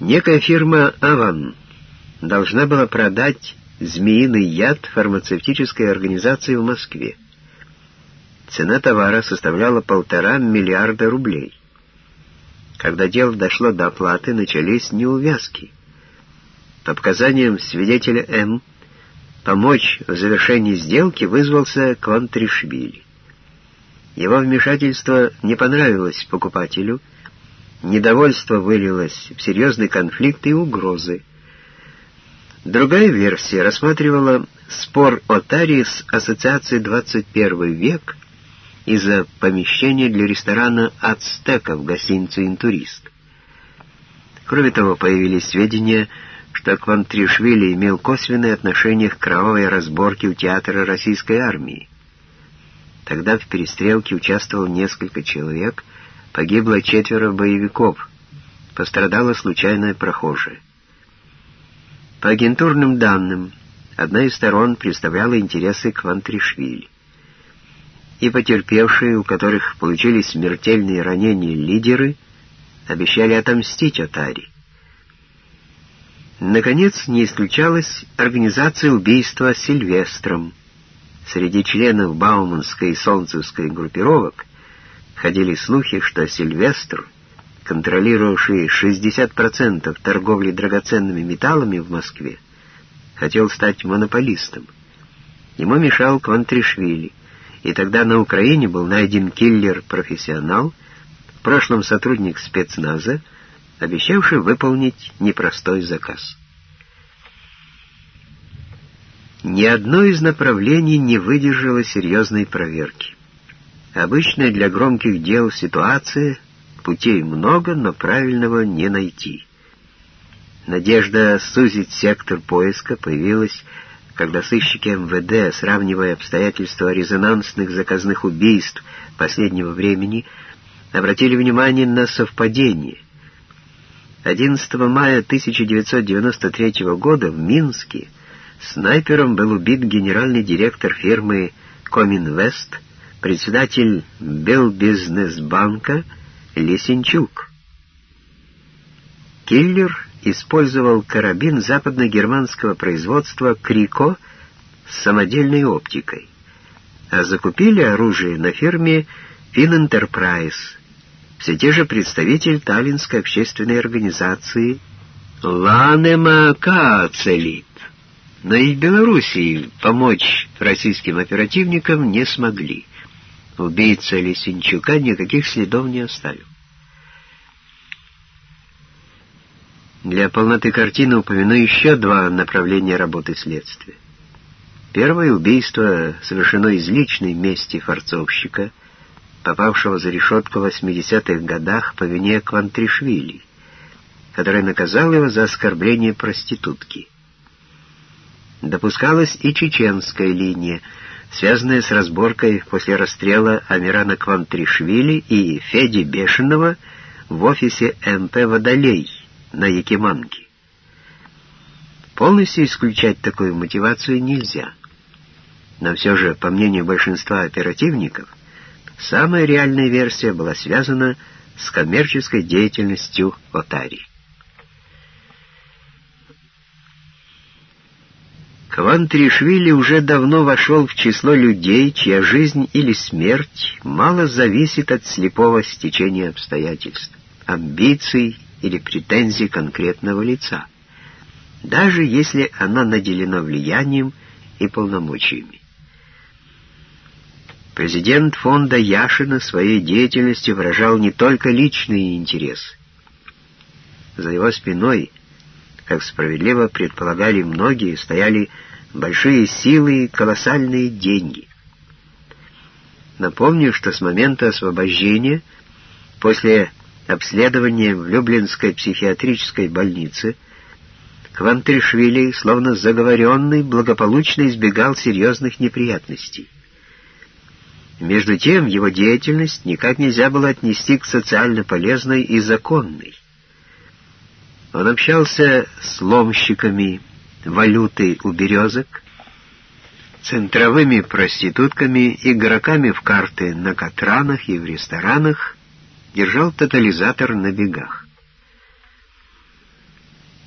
Некая фирма «Аван» должна была продать змеиный яд фармацевтической организации в Москве. Цена товара составляла полтора миллиарда рублей. Когда дело дошло до оплаты, начались неувязки. По показаниям свидетеля М., помочь в завершении сделки вызвался Квантришвили. Его вмешательство не понравилось покупателю, недовольство вылилось в серьезный конфликт и угрозы. Другая версия рассматривала спор Отари с Ассоциацией 21 век из-за помещения для ресторана «Ацтека» в гостинице «Интурист». Кроме того, появились сведения, что Квантришвили имел косвенное отношение к кровавой разборке у театра российской армии. Тогда в перестрелке участвовало несколько человек, погибло четверо боевиков, пострадала случайная прохожая. По агентурным данным, одна из сторон представляла интересы Квантришвили. И потерпевшие, у которых получили смертельные ранения лидеры, обещали отомстить Отари. Наконец, не исключалась организация убийства Сильвестром. Среди членов Бауманской и Солнцевской группировок ходили слухи, что Сильвестр — контролировавший 60% торговли драгоценными металлами в Москве, хотел стать монополистом. Ему мешал Квантришвили, и тогда на Украине был найден киллер-профессионал, в прошлом сотрудник спецназа, обещавший выполнить непростой заказ. Ни одно из направлений не выдержало серьезной проверки. Обычная для громких дел ситуация Путей много, но правильного не найти. Надежда сузить сектор поиска появилась, когда сыщики МВД, сравнивая обстоятельства резонансных заказных убийств последнего времени, обратили внимание на совпадение. 11 мая 1993 года в Минске снайпером был убит генеральный директор фирмы «Коминвест», председатель Белбизнесбанка Лесенчук. Киллер использовал карабин западно-германского производства «Крико» с самодельной оптикой, а закупили оружие на фирме «Фин все те же представитель Таллинской общественной организации «Ланема Кацелит». Но и Белоруссии помочь российским оперативникам не смогли. Убийца Лисенчука никаких следов не оставил. Для полноты картины упомяну еще два направления работы следствия. Первое убийство совершено из личной мести форцовщика, попавшего за решетку в 80-х годах по вине Квантришвили, который наказал его за оскорбление проститутки. Допускалась и чеченская линия, связанная с разборкой после расстрела Амирана Квантришвили и Феди Бешеного в офисе МП «Водолей» на Якиманке. Полностью исключать такую мотивацию нельзя. Но все же, по мнению большинства оперативников, самая реальная версия была связана с коммерческой деятельностью Отари. Квантришвили уже давно вошел в число людей, чья жизнь или смерть мало зависит от слепого стечения обстоятельств, амбиций или претензий конкретного лица, даже если она наделена влиянием и полномочиями. Президент фонда Яшина своей деятельностью выражал не только личные интересы. За его спиной, как справедливо предполагали многие, стояли большие силы и колоссальные деньги. Напомню, что с момента освобождения, после обследования в Люблинской психиатрической больнице, Квантришвили, словно заговоренный, благополучно избегал серьезных неприятностей. Между тем, его деятельность никак нельзя было отнести к социально полезной и законной. Он общался с ломщиками, валютой у березок, центровыми проститутками, игроками в карты на катранах и в ресторанах, держал тотализатор на бегах.